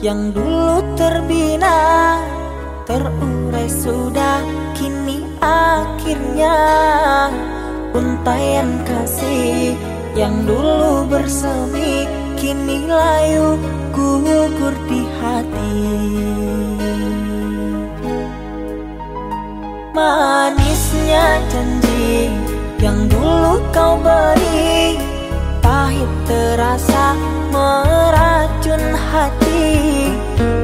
yang dulu terbina Terurai sudah kini akhirnya. Untaian kasih yang dulu bersemi Kini layu gugur di hati. Manisnya janji yang dulu kau beri Pahit terasa hati.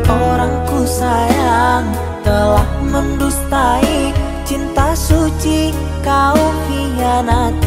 Orang ku sayang telah mendustai Cinta suci kau hianati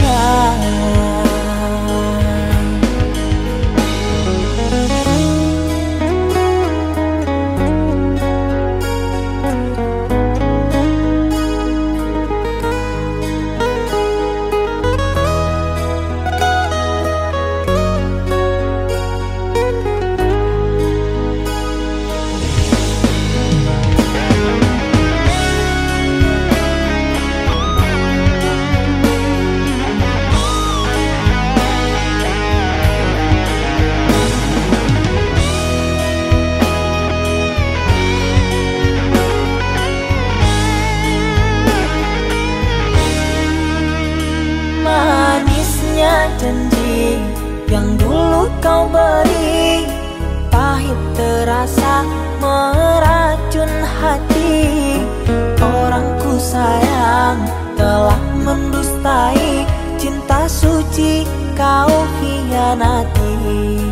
à janji yang dulu kau beri. Pahit terasa meracun hati. Orang ku sayang telah mendustai. Cinta suci kau hianati